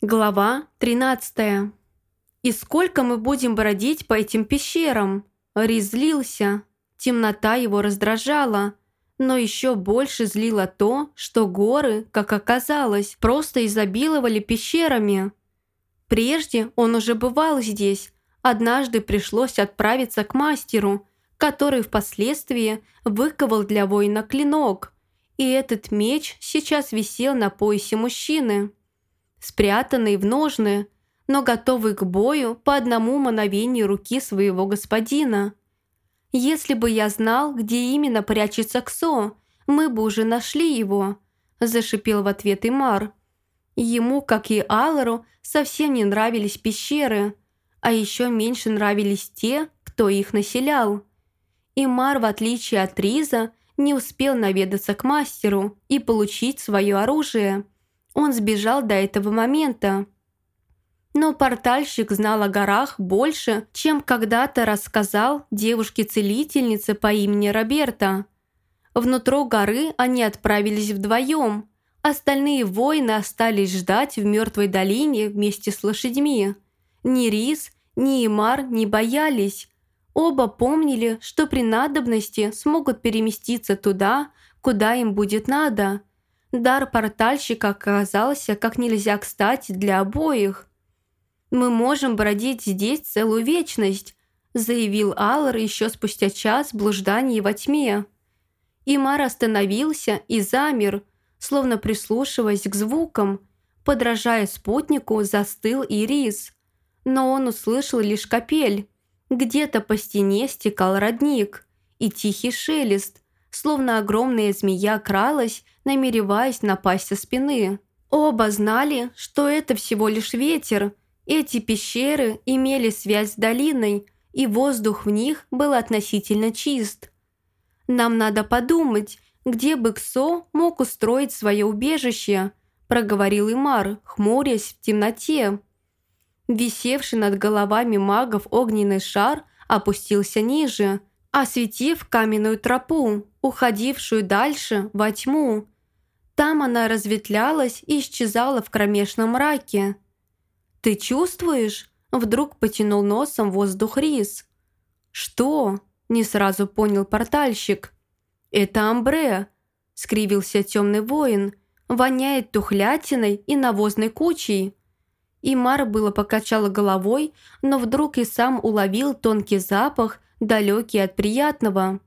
Глава 13. «И сколько мы будем бродить по этим пещерам?» Рис злился. Темнота его раздражала. Но еще больше злило то, что горы, как оказалось, просто изобиловали пещерами. Прежде он уже бывал здесь. Однажды пришлось отправиться к мастеру, который впоследствии выковал для воина клинок. И этот меч сейчас висел на поясе мужчины спрятанный в ножны, но готовый к бою по одному мановению руки своего господина. «Если бы я знал, где именно прячется Ксо, мы бы уже нашли его», – зашипел в ответ Имар. Ему, как и Алару, совсем не нравились пещеры, а еще меньше нравились те, кто их населял. Имар, в отличие от Риза, не успел наведаться к мастеру и получить свое оружие – он сбежал до этого момента. Но портальщик знал о горах больше, чем когда-то рассказал девушке-целительнице по имени Роберта. Внутрь горы они отправились вдвоем. Остальные воины остались ждать в мертвой долине вместе с лошадьми. Ни Рис, ни Имар не боялись. Оба помнили, что при надобности смогут переместиться туда, куда им будет надо – Дар портальщика оказался как нельзя кстати для обоих. «Мы можем бродить здесь целую вечность», заявил Аллар еще спустя час блужданий во тьме. Имар остановился и замер, словно прислушиваясь к звукам. Подражая спутнику, застыл и рис. Но он услышал лишь капель. Где-то по стене стекал родник и тихий шелест – словно огромная змея кралась, намереваясь напасть со спины. Оба знали, что это всего лишь ветер. Эти пещеры имели связь с долиной, и воздух в них был относительно чист. «Нам надо подумать, где бы Ксо мог устроить свое убежище», проговорил Имар, хмурясь в темноте. Висевший над головами магов огненный шар опустился ниже, осветив каменную тропу, уходившую дальше во тьму. Там она разветвлялась и исчезала в кромешном мраке. «Ты чувствуешь?» – вдруг потянул носом воздух рис. «Что?» – не сразу понял портальщик. «Это амбре», – скривился темный воин. «Воняет тухлятиной и навозной кучей». Имар было покачала головой, но вдруг и сам уловил тонкий запах, далекий от приятного.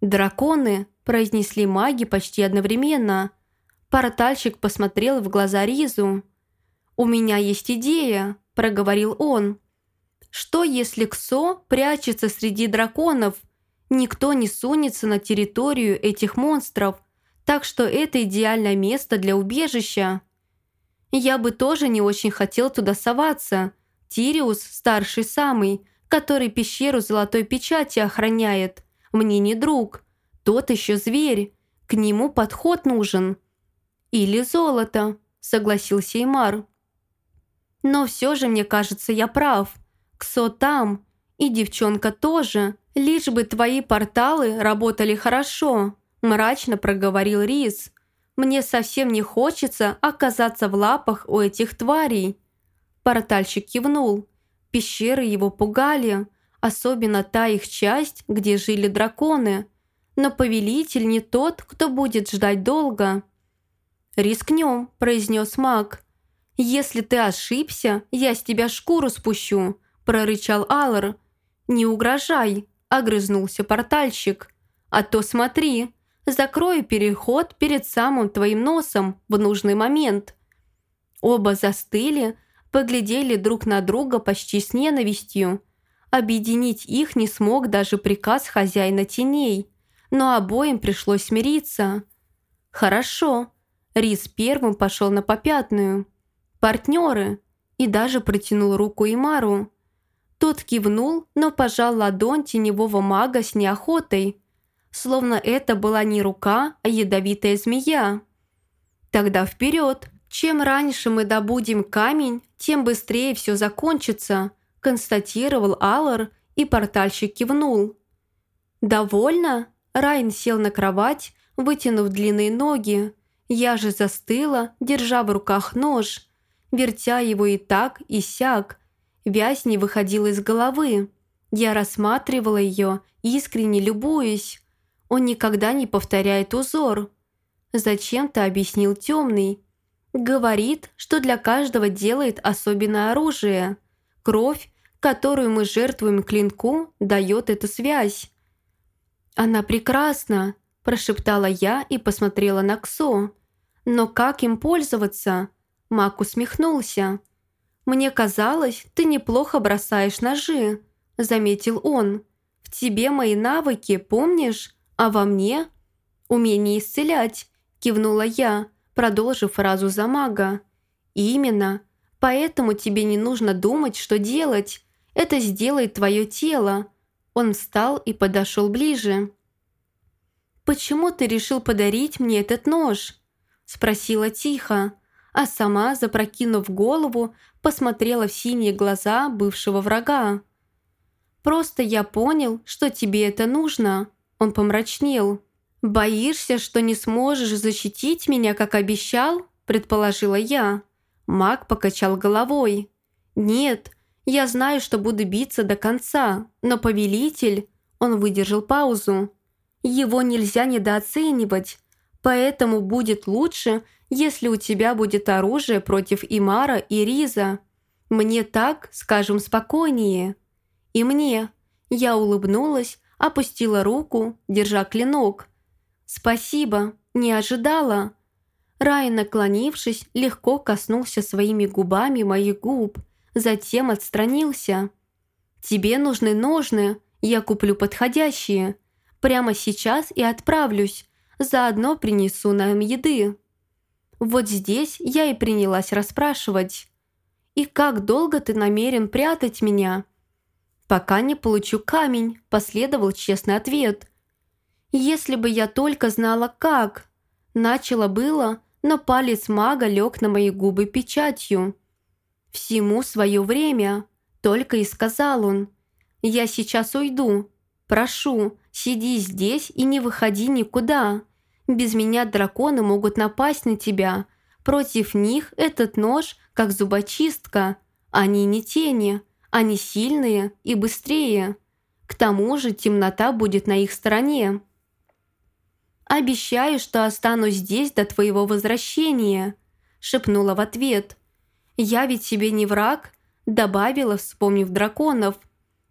«Драконы!» – произнесли маги почти одновременно. Портальщик посмотрел в глаза Ризу. «У меня есть идея», – проговорил он. «Что, если Ксо прячется среди драконов? Никто не сунется на территорию этих монстров, так что это идеальное место для убежища». Я бы тоже не очень хотел туда соваться. Тириус, старший самый, который пещеру золотой печати охраняет, мне не друг. Тот еще зверь. К нему подход нужен. Или золото, согласился Имар. Но все же, мне кажется, я прав. Ксо там. И девчонка тоже. Лишь бы твои порталы работали хорошо, мрачно проговорил Рис. Мне совсем не хочется оказаться в лапах у этих тварей. Портальщик кивнул. Пещеры его пугали, особенно та их часть, где жили драконы. Но повелитель не тот, кто будет ждать долго. «Рискнем», – произнес маг. «Если ты ошибся, я с тебя шкуру спущу», – прорычал Аллар. «Не угрожай», – огрызнулся портальщик. «А то смотри, закрою переход перед самым твоим носом в нужный момент». Оба застыли, поглядели друг на друга почти с ненавистью. Объединить их не смог даже приказ хозяина теней, но обоим пришлось смириться. «Хорошо». Рис первым пошел на попятную. «Партнеры!» и даже протянул руку Имару. Тот кивнул, но пожал ладонь теневого мага с неохотой, словно это была не рука, а ядовитая змея. «Тогда вперед!» «Чем раньше мы добудем камень, тем быстрее все закончится», констатировал Аллар, и портальщик кивнул. «Довольно?» Райн сел на кровать, вытянув длинные ноги. Я же застыла, держа в руках нож. вертя его и так, и сяк. Вязь не выходила из головы. Я рассматривала ее, искренне любуясь. Он никогда не повторяет узор. Зачем-то объяснил темный. Говорит, что для каждого делает особенное оружие. Кровь, которую мы жертвуем клинку, дает эту связь. «Она прекрасна», – прошептала я и посмотрела на Ксо. «Но как им пользоваться?» Мак усмехнулся. «Мне казалось, ты неплохо бросаешь ножи», – заметил он. «В тебе мои навыки, помнишь? А во мне?» «Умение исцелять», – кивнула я, продолжив фразу за мага. «Именно. Поэтому тебе не нужно думать, что делать. Это сделает твое тело». Он встал и подошел ближе. «Почему ты решил подарить мне этот нож?» – спросила тихо, а сама, запрокинув голову, посмотрела в синие глаза бывшего врага. «Просто я понял, что тебе это нужно», – он помрачнел. «Боишься, что не сможешь защитить меня, как обещал?» – предположила я. Маг покачал головой. «Нет, я знаю, что буду биться до конца, но повелитель...» Он выдержал паузу. Его нельзя недооценивать, поэтому будет лучше, если у тебя будет оружие против Имара и Риза. Мне так, скажем, спокойнее. И мне. Я улыбнулась, опустила руку, держа клинок. «Спасибо, не ожидала». Рай, наклонившись, легко коснулся своими губами моих губ, затем отстранился. «Тебе нужны ножны, я куплю подходящие. Прямо сейчас и отправлюсь. Заодно принесу нам еды». Вот здесь я и принялась расспрашивать. «И как долго ты намерен прятать меня?» «Пока не получу камень», – последовал честный ответ. «Если бы я только знала, как!» Начало было, но палец мага лег на мои губы печатью. «Всему свое время», – только и сказал он. «Я сейчас уйду. Прошу, Сиди здесь и не выходи никуда. Без меня драконы могут напасть на тебя. Против них этот нож как зубочистка. Они не тени, они сильные и быстрее. К тому же темнота будет на их стороне. «Обещаю, что останусь здесь до твоего возвращения», – шепнула в ответ. «Я ведь себе не враг», – добавила, вспомнив драконов.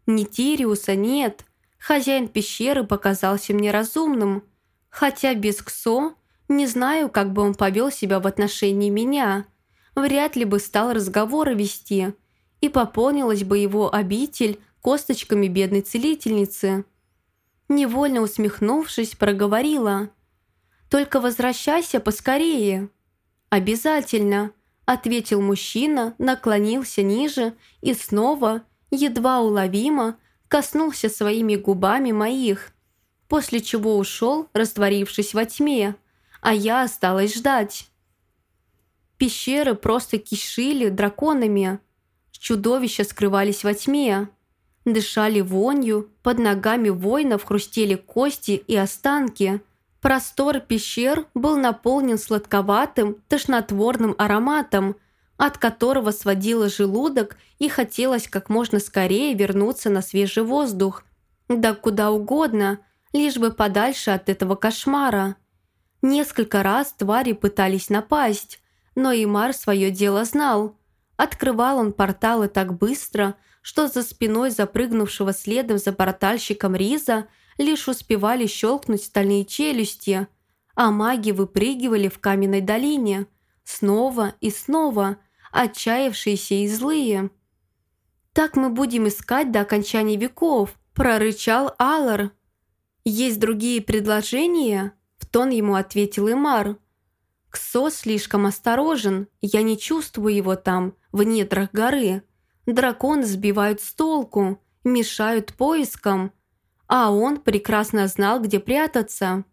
«Ни Тириуса нет, Хозяин пещеры показался мне разумным, хотя без Ксо не знаю, как бы он повел себя в отношении меня. Вряд ли бы стал разговоры вести, и пополнилась бы его обитель косточками бедной целительницы. Невольно усмехнувшись, проговорила. «Только возвращайся поскорее». «Обязательно», – ответил мужчина, наклонился ниже и снова, едва уловимо, коснулся своими губами моих, после чего ушел, растворившись во тьме, а я осталась ждать. Пещеры просто кишили драконами. Чудовища скрывались во тьме. Дышали вонью, под ногами воинов хрустели кости и останки. Простор пещер был наполнен сладковатым, тошнотворным ароматом – от которого сводило желудок и хотелось как можно скорее вернуться на свежий воздух. Да куда угодно, лишь бы подальше от этого кошмара. Несколько раз твари пытались напасть, но Имар свое дело знал. Открывал он порталы так быстро, что за спиной запрыгнувшего следом за портальщиком Риза лишь успевали щелкнуть стальные челюсти, а маги выпрыгивали в каменной долине. Снова и снова – отчаявшиеся и злые. «Так мы будем искать до окончания веков», – прорычал Аллар. «Есть другие предложения?» – в тон ему ответил Имар. «Ксо слишком осторожен, я не чувствую его там, в недрах горы. Драконы сбивают с толку, мешают поискам, а он прекрасно знал, где прятаться».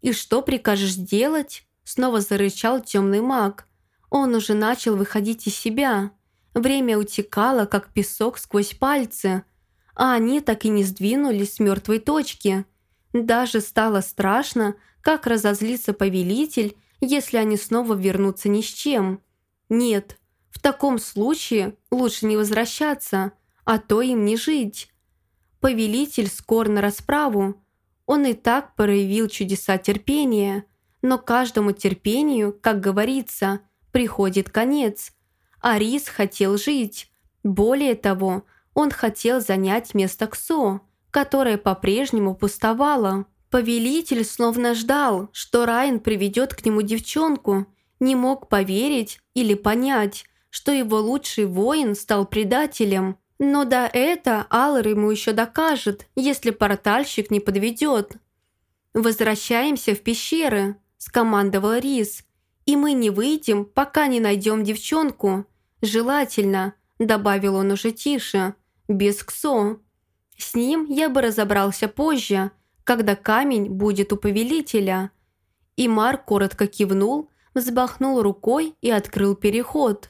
«И что прикажешь делать?» – снова зарычал темный маг. Он уже начал выходить из себя. Время утекало, как песок сквозь пальцы, а они так и не сдвинулись с мертвой точки. Даже стало страшно, как разозлится повелитель, если они снова вернутся ни с чем. Нет, В таком случае лучше не возвращаться, а то им не жить. Повелитель скор на расправу. Он и так проявил чудеса терпения, но каждому терпению, как говорится, приходит конец. Арис хотел жить. Более того, он хотел занять место Ксо, которое по-прежнему пустовало. Повелитель словно ждал, что Райан приведет к нему девчонку, не мог поверить или понять, что его лучший воин стал предателем. Но да это Аллар ему еще докажет, если портальщик не подведет. «Возвращаемся в пещеры», – скомандовал Рис. «И мы не выйдем, пока не найдем девчонку. Желательно», – добавил он уже тише, – «без Ксо». С ним я бы разобрался позже, когда камень будет у повелителя. И Мар коротко кивнул, взбахнул рукой и открыл переход.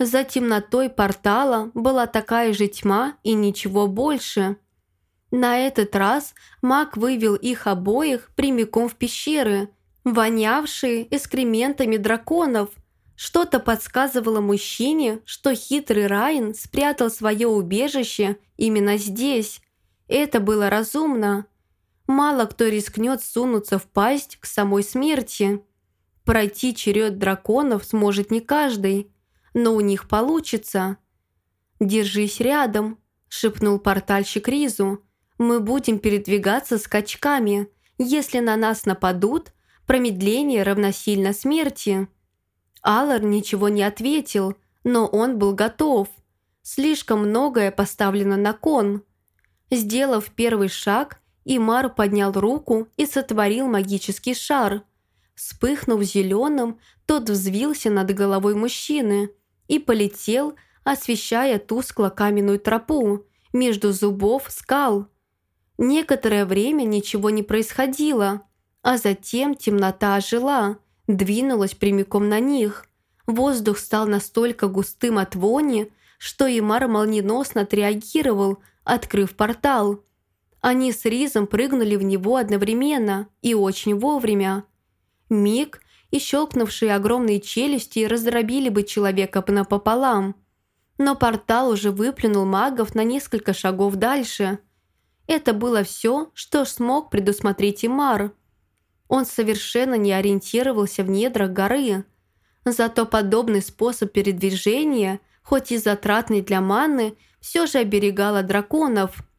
За темнотой портала была такая же тьма и ничего больше. На этот раз маг вывел их обоих прямиком в пещеры, вонявшие экскрементами драконов. Что-то подсказывало мужчине, что хитрый Райан спрятал свое убежище именно здесь. Это было разумно. Мало кто рискнет сунуться в пасть к самой смерти. Пройти черед драконов сможет не каждый, но у них получится. «Держись рядом», – шепнул портальщик Ризу. «Мы будем передвигаться скачками. Если на нас нападут, промедление равносильно смерти». Аллар ничего не ответил, но он был готов. Слишком многое поставлено на кон. Сделав первый шаг, Имар поднял руку и сотворил магический шар. Вспыхнув зеленым, тот взвился над головой мужчины и полетел, освещая тускло каменную тропу между зубов скал. Некоторое время ничего не происходило, а затем темнота ожила, двинулась прямиком на них. Воздух стал настолько густым от вони, что Имар молниеносно отреагировал, открыв портал – они с Ризом прыгнули в него одновременно и очень вовремя. Миг, и щелкнувшие огромные челюсти раздробили бы человека напополам. Но портал уже выплюнул магов на несколько шагов дальше. Это было все, что смог предусмотреть Имар. Он совершенно не ориентировался в недрах горы. Зато подобный способ передвижения, хоть и затратный для маны, все же оберегал драконов –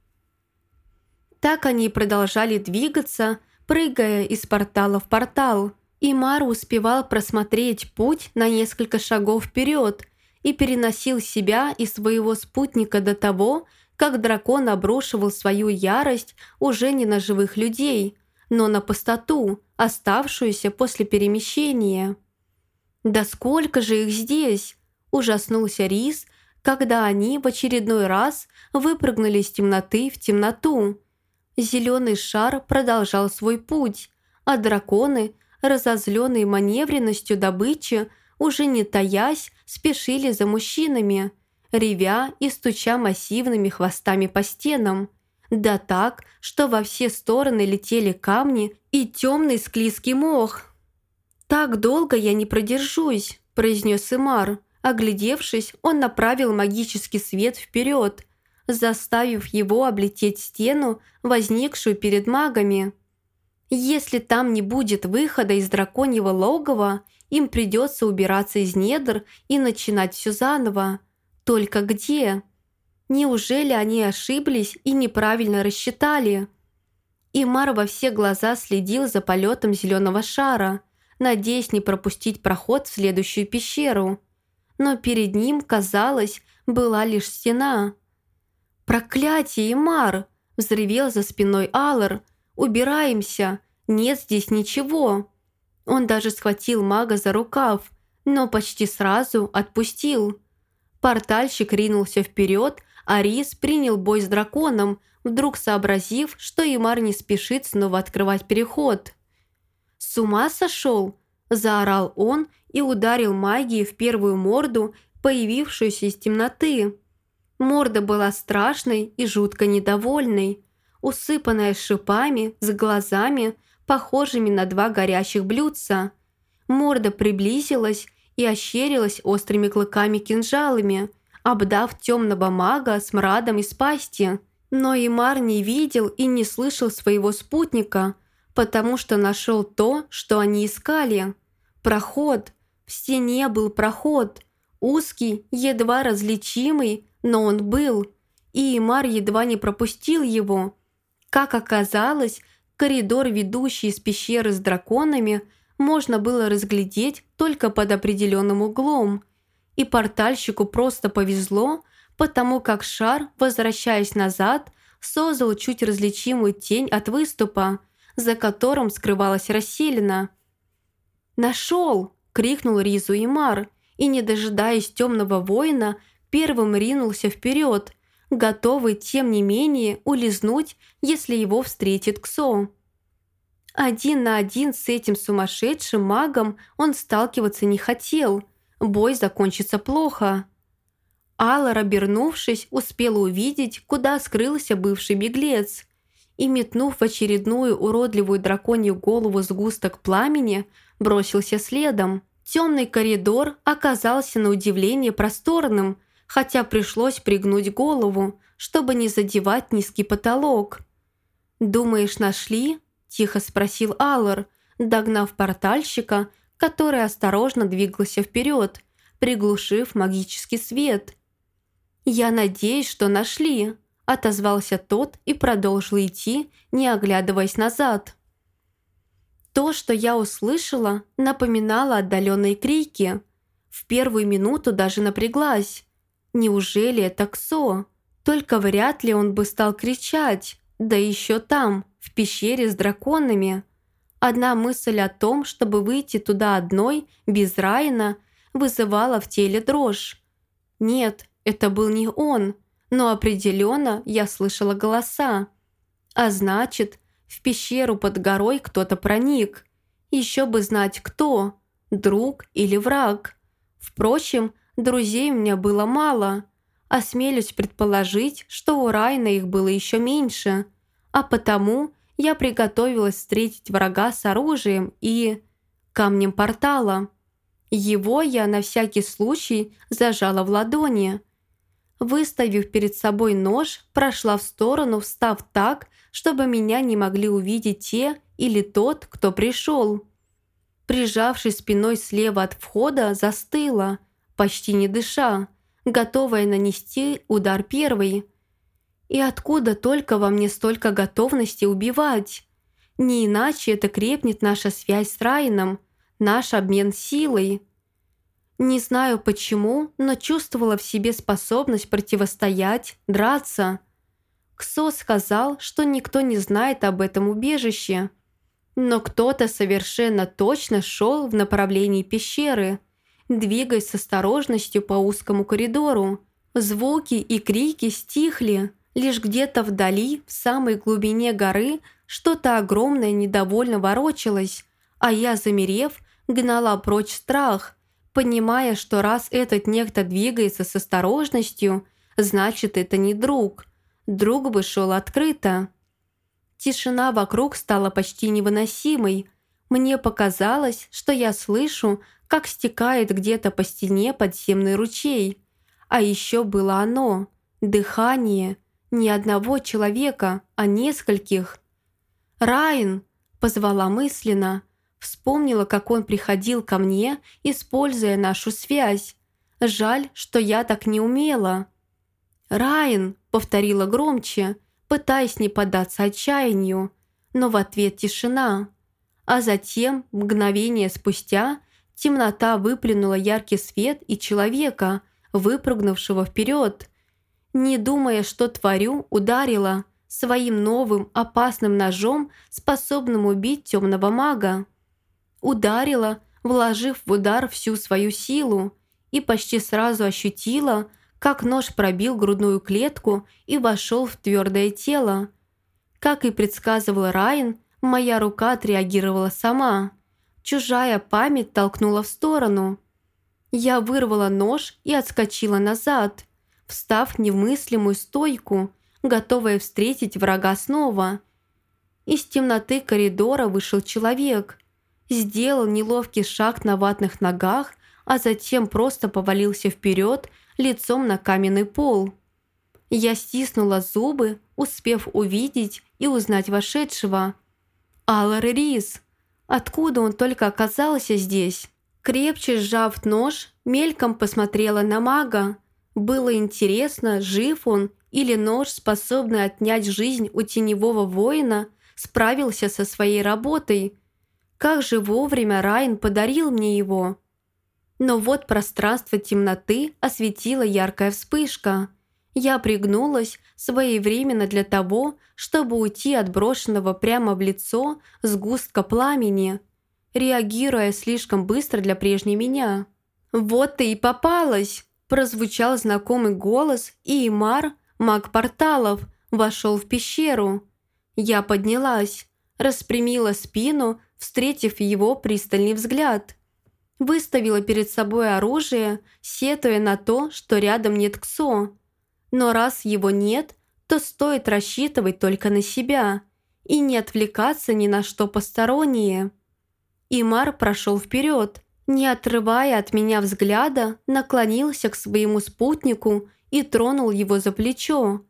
так они продолжали двигаться, прыгая из портала в портал. И Мару успевал просмотреть путь на несколько шагов вперед и переносил себя и своего спутника до того, как дракон обрушивал свою ярость уже не на живых людей, но на пустоту, оставшуюся после перемещения. «Да сколько же их здесь!» – ужаснулся Рис, когда они в очередной раз выпрыгнули из темноты в темноту. Зеленый шар продолжал свой путь, а драконы, разозленные маневренностью добычи, уже не таясь, спешили за мужчинами, ревя и стуча массивными хвостами по стенам. Да так, что во все стороны летели камни и темный склизкий мох. «Так долго я не продержусь», – произнес Имар. Оглядевшись, он направил магический свет вперед – заставив его облететь стену, возникшую перед магами. Если там не будет выхода из драконьего логова, им придется убираться из недр и начинать все заново. Только где? Неужели они ошиблись и неправильно рассчитали? Имар во все глаза следил за полетом зеленого шара, надеясь не пропустить проход в следующую пещеру. Но перед ним, казалось, была лишь стена – «Проклятие, Имар!» – взревел за спиной Аллар. «Убираемся! Нет здесь ничего!» Он даже схватил мага за рукав, но почти сразу отпустил. Портальщик ринулся вперед, а Рис принял бой с драконом, вдруг сообразив, что Имар не спешит снова открывать переход. «С ума сошел?» – заорал он и ударил магией в первую морду, появившуюся из темноты. Морда была страшной и жутко недовольной, усыпанная шипами, с глазами, похожими на два горящих блюдца. Морда приблизилась, и ощерилась острыми клыками-кинжалами, обдав темного мага смрадом из пасти. Но Имар не видел и не слышал своего спутника, потому что нашел то, что они искали. Проход. В стене был проход. Узкий, едва различимый, но он был. И Имар едва не пропустил его. Как оказалось, коридор, ведущий из пещеры с драконами, можно было разглядеть только под определенным углом. И портальщику просто повезло, потому как шар, возвращаясь назад, создал чуть различимую тень от выступа, за которым скрывалась расселена. «Нашел!» – крикнул Ризу Имар, и, не дожидаясь темного воина, первым ринулся вперед, готовый, тем не менее, улизнуть, если его встретит Ксо. Один на один с этим сумасшедшим магом он сталкиваться не хотел. Бой закончится плохо. Аллар, обернувшись, успела увидеть, куда скрылся бывший беглец. И, метнув в очередную уродливую драконью голову сгусток пламени, бросился следом. Темный коридор оказался на удивление просторным, хотя пришлось пригнуть голову, чтобы не задевать низкий потолок. «Думаешь, нашли?» – тихо спросил Аллар, догнав портальщика, который осторожно двигался вперед, приглушив магический свет – «Я надеюсь, что нашли», – отозвался тот и продолжил идти, не оглядываясь назад. То, что я услышала, напоминало отдаленные крики. В первую минуту даже напряглась. Неужели это Ксо? Только вряд ли он бы стал кричать, да еще там, в пещере с драконами. Одна мысль о том, чтобы выйти туда одной, без Райана, вызывала в теле дрожь. Нет, это был не он, но определенно я слышала голоса. А значит, в пещеру под горой кто-то проник. Еще бы знать кто, друг или враг. Впрочем, друзей у меня было мало. Осмелюсь предположить, что у Райна их было еще меньше. А потому я приготовилась встретить врага с оружием и... камнем портала. Его я на всякий случай зажала в ладони – Выставив перед собой нож, прошла в сторону, встав так, чтобы меня не могли увидеть те или тот, кто пришел. Прижавшись спиной слева от входа, застыла, почти не дыша, готовая нанести удар первый. И откуда только во мне столько готовности убивать? Не иначе это крепнет наша связь с Райном, наш обмен силой. Не знаю почему, но чувствовала в себе способность противостоять, драться. Ксо сказал, что никто не знает об этом убежище. Но кто-то совершенно точно шел в направлении пещеры, двигаясь с осторожностью по узкому коридору. Звуки и крики стихли, лишь где-то вдали, в самой глубине горы, что-то огромное недовольно ворочалось, а я, замерев, гнала прочь страх – понимая, что раз этот некто двигается с осторожностью, значит, это не друг. Друг бы шел открыто. Тишина вокруг стала почти невыносимой. Мне показалось, что я слышу, как стекает где-то по стене подземный ручей. А еще было оно – дыхание не одного человека, а нескольких. «Райан!» – позвала мысленно – Вспомнила, как он приходил ко мне, используя нашу связь. Жаль, что я так не умела. «Райан!» — повторила громче, пытаясь не поддаться отчаянию, но в ответ тишина. А затем, мгновение спустя, темнота выплюнула яркий свет и человека, выпрыгнувшего вперед. Не думая, что творю, ударила своим новым опасным ножом, способным убить темного мага ударила, вложив в удар всю свою силу, и почти сразу ощутила, как нож пробил грудную клетку и вошел в твердое тело. Как и предсказывал Райан, моя рука отреагировала сама. Чужая память толкнула в сторону. Я вырвала нож и отскочила назад, встав в немыслимую стойку, готовая встретить врага снова. Из темноты коридора вышел человек – сделал неловкий шаг на ватных ногах, а затем просто повалился вперед лицом на каменный пол. Я стиснула зубы, успев увидеть и узнать вошедшего. Аллар Рис. Откуда он только оказался здесь? Крепче сжав нож, мельком посмотрела на мага. Было интересно, жив он или нож, способный отнять жизнь у теневого воина, справился со своей работой. Как же вовремя Райн подарил мне его. Но вот пространство темноты осветила яркая вспышка. Я пригнулась своевременно для того, чтобы уйти от брошенного прямо в лицо сгустка пламени, реагируя слишком быстро для прежней меня. «Вот ты и попалась!» Прозвучал знакомый голос, и Имар, маг порталов, вошел в пещеру. Я поднялась, распрямила спину, встретив его пристальный взгляд. Выставила перед собой оружие, сетуя на то, что рядом нет Ксо. Но раз его нет, то стоит рассчитывать только на себя и не отвлекаться ни на что постороннее. Имар прошел вперед, не отрывая от меня взгляда, наклонился к своему спутнику и тронул его за плечо.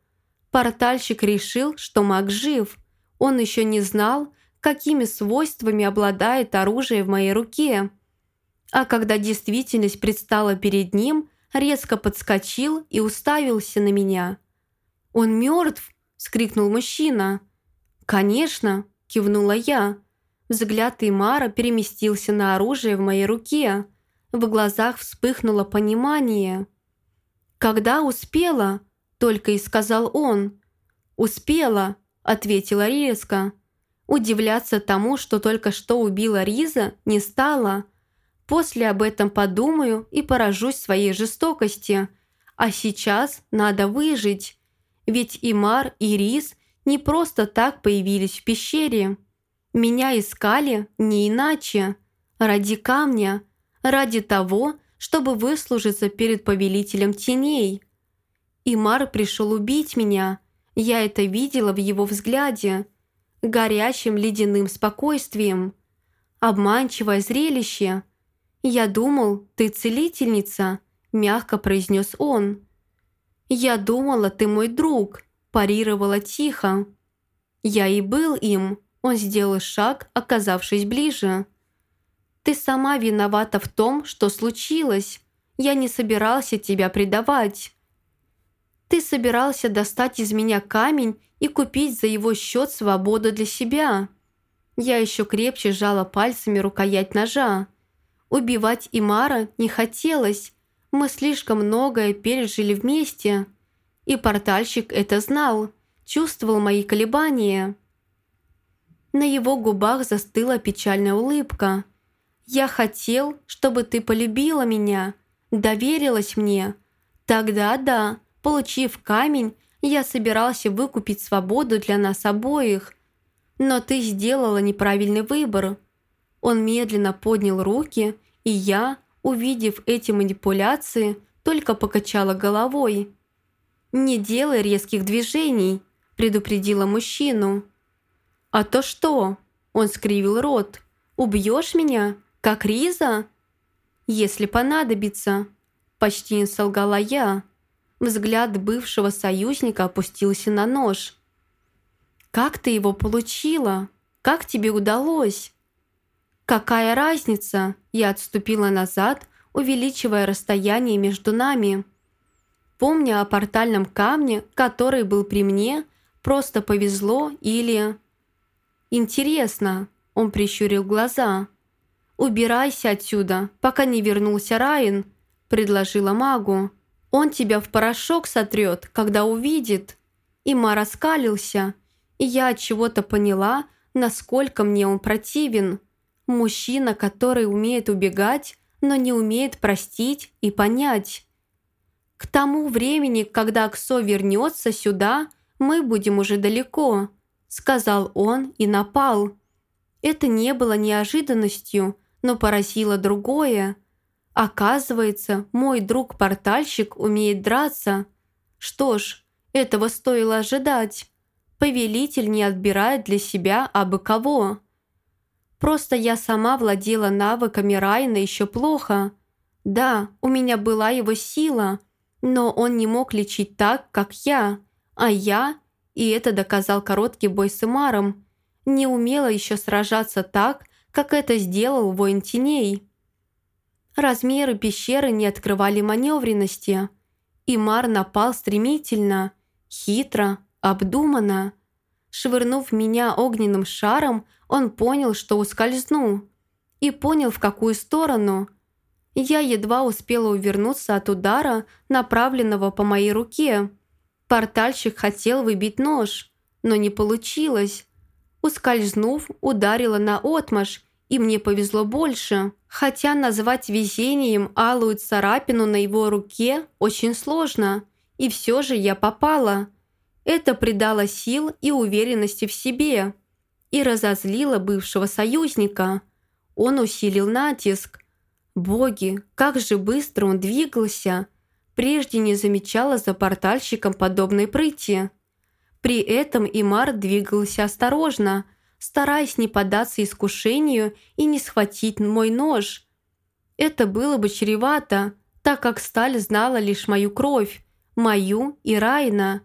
Портальщик решил, что маг жив. Он еще не знал, какими свойствами обладает оружие в моей руке. А когда действительность предстала перед ним, резко подскочил и уставился на меня. «Он мертв!» – скрикнул мужчина. «Конечно!» – кивнула я. Взгляд Имара переместился на оружие в моей руке. В глазах вспыхнуло понимание. «Когда успела?» – только и сказал он. «Успела», – ответила резко. Удивляться тому, что только что убила Риза, не стала. После об этом подумаю и поражусь своей жестокости. А сейчас надо выжить. Ведь Имар и Риз не просто так появились в пещере. Меня искали не иначе. Ради камня. Ради того, чтобы выслужиться перед повелителем теней. Имар пришел убить меня. Я это видела в его взгляде. Горящим ледяным спокойствием. Обманчивое зрелище. «Я думал, ты целительница», – мягко произнес он. «Я думала, ты мой друг», – парировала тихо. «Я и был им», он сделал шаг, оказавшись ближе. «Ты сама виновата в том, что случилось. Я не собирался тебя предавать. Ты собирался достать из меня камень и купить за его счет свободу для себя». Я еще крепче сжала пальцами рукоять ножа. Убивать Имара не хотелось. Мы слишком многое пережили вместе. И портальщик это знал, чувствовал мои колебания. На его губах застыла печальная улыбка. «Я хотел, чтобы ты полюбила меня, доверилась мне. Тогда да, получив камень, я собирался выкупить свободу для нас обоих. Но ты сделала неправильный выбор». Он медленно поднял руки, и я, увидев эти манипуляции, только покачала головой. «Не делай резких движений», – предупредила мужчину. «А то что?» – он скривил рот. «Убьешь меня? Как Риза?» «Если понадобится», – почти не солгала я. Взгляд бывшего союзника опустился на нож. «Как ты его получила? Как тебе удалось?» «Какая разница?» Я отступила назад, увеличивая расстояние между нами. Помня о портальном камне, который был при мне, просто повезло или... «Интересно», – он прищурил глаза. «Убирайся отсюда, пока не вернулся Райан», – предложила магу. «Он тебя в порошок сотрет, когда увидит». Има раскалился, и я от чего-то поняла, насколько мне он противен. Мужчина, который умеет убегать, но не умеет простить и понять. К тому времени, когда Ксо вернется сюда, мы будем уже далеко сказал он и напал. Это не было неожиданностью, но поразило другое. Оказывается, мой друг-портальщик умеет драться. Что ж, этого стоило ожидать. Повелитель не отбирает для себя абы кого. Просто я сама владела навыками Райна еще плохо. Да, у меня была его сила, но он не мог лечить так, как я, а я, и это доказал короткий бой с Имаром, не умела еще сражаться так, как это сделал воин теней. Размеры пещеры не открывали маневренности. Имар напал стремительно, хитро, обдуманно. Швырнув меня огненным шаром, он понял, что ускользну. И понял, в какую сторону. Я едва успела увернуться от удара, направленного по моей руке. Портальщик хотел выбить нож, но не получилось. Ускользнув, ударила на отмаш, и мне повезло больше. Хотя назвать везением алую царапину на его руке очень сложно. И все же я попала. Это придало сил и уверенности в себе. И разозлило бывшего союзника. Он усилил натиск. Боги, как же быстро он двигался. Прежде не замечала за портальщиком подобной прыти. При этом Имар двигался осторожно, стараясь не поддаться искушению и не схватить мой нож. Это было бы чревато, так как сталь знала лишь мою кровь, мою и Райна.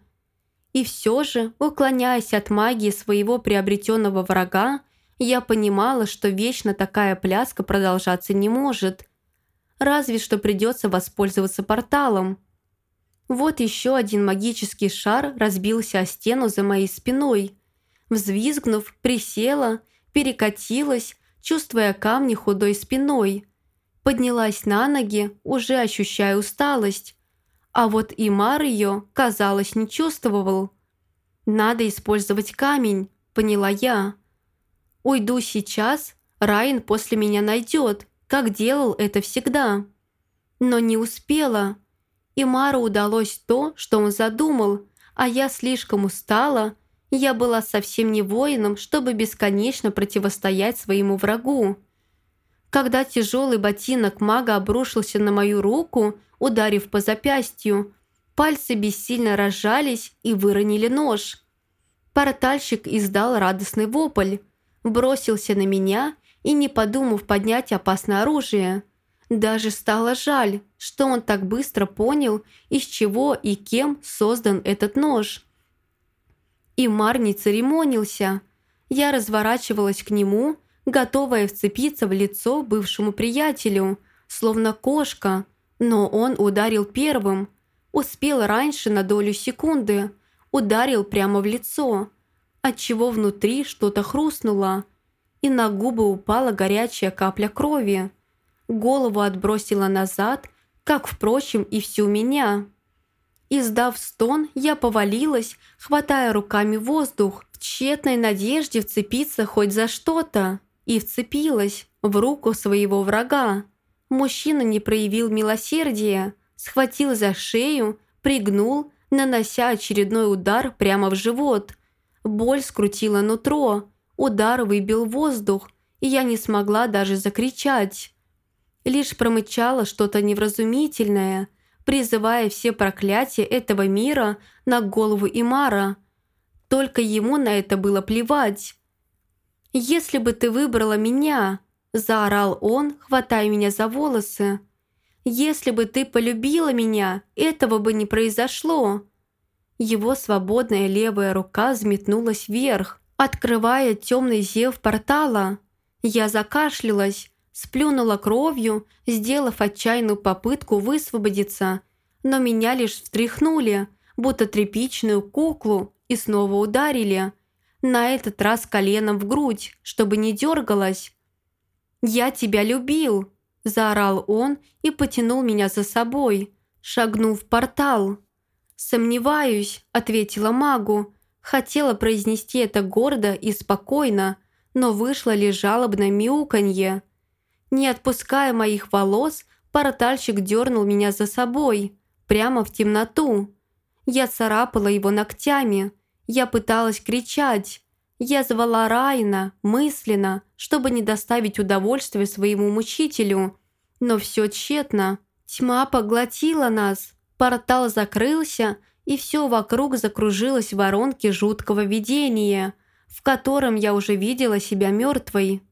И все же, уклоняясь от магии своего приобретенного врага, я понимала, что вечно такая пляска продолжаться не может. Разве что придется воспользоваться порталом. Вот еще один магический шар разбился о стену за моей спиной. Взвизгнув, присела, перекатилась, чувствуя камни худой спиной. Поднялась на ноги, уже ощущая усталость. А вот Имар ее, казалось, не чувствовал. «Надо использовать камень», — поняла я. «Уйду сейчас, Райан после меня найдет, как делал это всегда». Но не успела. И Мару удалось то, что он задумал, а я слишком устала. Я была совсем не воином, чтобы бесконечно противостоять своему врагу. Когда тяжелый ботинок мага обрушился на мою руку, ударив по запястью, пальцы бессильно разжались и выронили нож. Портальщик издал радостный вопль, бросился на меня и, не подумав поднять опасное оружие, даже стало жаль, что он так быстро понял, из чего и кем создан этот нож. И Мар не церемонился. Я разворачивалась к нему, готовая вцепиться в лицо бывшему приятелю, словно кошка, но он ударил первым. Успел раньше на долю секунды, ударил прямо в лицо, отчего внутри что-то хрустнуло, и на губы упала горячая капля крови голову отбросила назад, как, впрочем, и всю меня. Издав стон, я повалилась, хватая руками воздух, в тщетной надежде вцепиться хоть за что-то. И вцепилась в руку своего врага. Мужчина не проявил милосердия, схватил за шею, пригнул, нанося очередной удар прямо в живот. Боль скрутила нутро, удар выбил воздух, и я не смогла даже закричать лишь промычала что-то невразумительное, призывая все проклятия этого мира на голову Имара. Только ему на это было плевать. «Если бы ты выбрала меня», – заорал он, хватая меня за волосы, «если бы ты полюбила меня, этого бы не произошло». Его свободная левая рука взметнулась вверх, открывая темный зев портала. Я закашлялась, сплюнула кровью, сделав отчаянную попытку высвободиться, но меня лишь встряхнули, будто тряпичную куклу, и снова ударили. На этот раз коленом в грудь, чтобы не дергалась. «Я тебя любил!» – заорал он и потянул меня за собой, шагнув в портал. «Сомневаюсь», – ответила магу. Хотела произнести это гордо и спокойно, но вышло лишь жалобное мяуканье. Не отпуская моих волос, портальщик дернул меня за собой, прямо в темноту. Я царапала его ногтями. Я пыталась кричать. Я звала Райна мысленно, чтобы не доставить удовольствие своему мучителю. Но все тщетно. Тьма поглотила нас. Портал закрылся, и все вокруг закружилось в воронке жуткого видения, в котором я уже видела себя мертвой.